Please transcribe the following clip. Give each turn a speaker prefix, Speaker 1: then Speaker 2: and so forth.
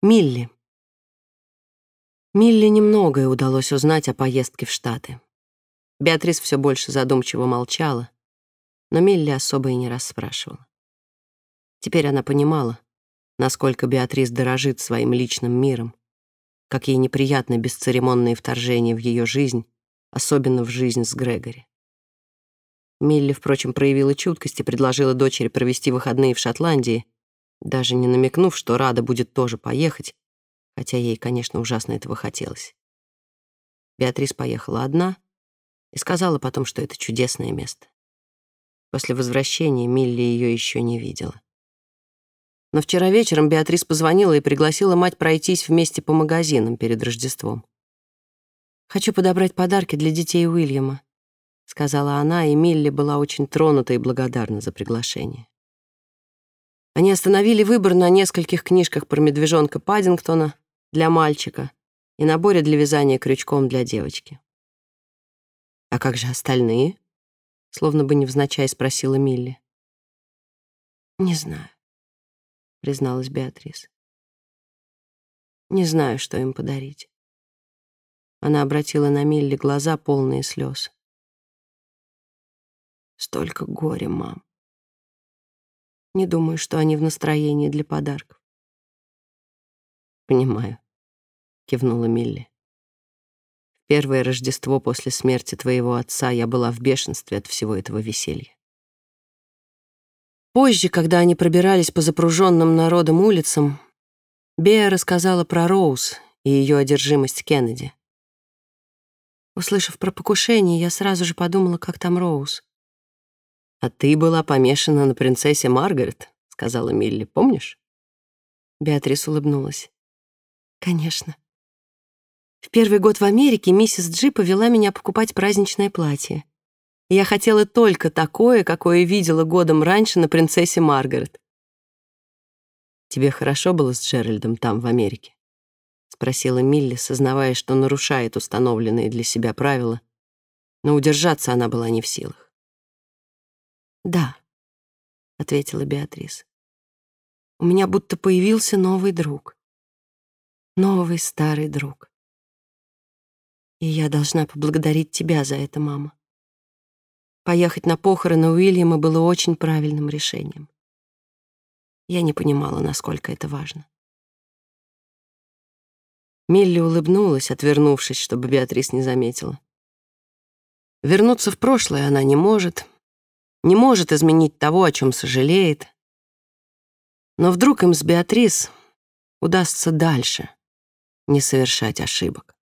Speaker 1: Милли. Милли немногое удалось узнать о поездке в Штаты. Беатрис все больше задумчиво молчала, но Милли особо и не расспрашивала. Теперь она понимала, насколько Беатрис дорожит своим личным миром, как ей неприятны бесцеремонные вторжения в ее жизнь, особенно в жизнь с Грегори. Милли, впрочем, проявила чуткость и предложила дочери провести выходные в Шотландии, даже не намекнув, что Рада будет тоже поехать, хотя ей, конечно, ужасно этого хотелось. Беатрис поехала одна и сказала потом, что это чудесное место. После возвращения Милли ее еще не видела. Но вчера вечером Беатрис позвонила и пригласила мать пройтись вместе по магазинам перед Рождеством. «Хочу подобрать подарки для детей Уильяма», — сказала она, и Милли была очень тронута и благодарна за приглашение. Они остановили выбор на нескольких книжках про медвежонка Паддингтона для мальчика и наборе для вязания крючком для девочки. «А как же остальные?» — словно бы невзначай спросила Милли. «Не знаю», — призналась Беатрис. «Не знаю, что им подарить». Она обратила на Милли глаза, полные слез. «Столько горя, мам. Не думаю, что они в настроении для подарков. «Понимаю», — кивнула Милли. «В первое Рождество после смерти твоего отца я была в бешенстве от всего этого веселья». Позже, когда они пробирались по запруженным народом улицам, Беа рассказала про Роуз и ее одержимость Кеннеди. Услышав про покушение, я сразу же подумала, как там Роуз. «А ты была помешана на принцессе Маргарет», — сказала Милли, помнишь? Беатрис улыбнулась. «Конечно. В первый год в Америке миссис Джи повела меня покупать праздничное платье. Я хотела только такое, какое видела годом раньше на принцессе Маргарет. «Тебе хорошо было с Джеральдом там, в Америке?» — спросила Милли, сознавая, что нарушает установленные для себя правила, но удержаться она была не в силах. «Да», — ответила Беатрис. «У меня будто появился новый друг. Новый старый друг. И я должна поблагодарить тебя за это, мама. Поехать на похороны Уильяма было очень правильным решением. Я не понимала, насколько это важно. Милли улыбнулась, отвернувшись, чтобы Беатрис не заметила. Вернуться в прошлое она не может — не может изменить того, о чем сожалеет. Но вдруг им с Беатрис удастся дальше не совершать ошибок.